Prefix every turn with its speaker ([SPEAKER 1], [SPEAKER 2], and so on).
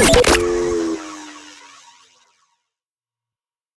[SPEAKER 1] you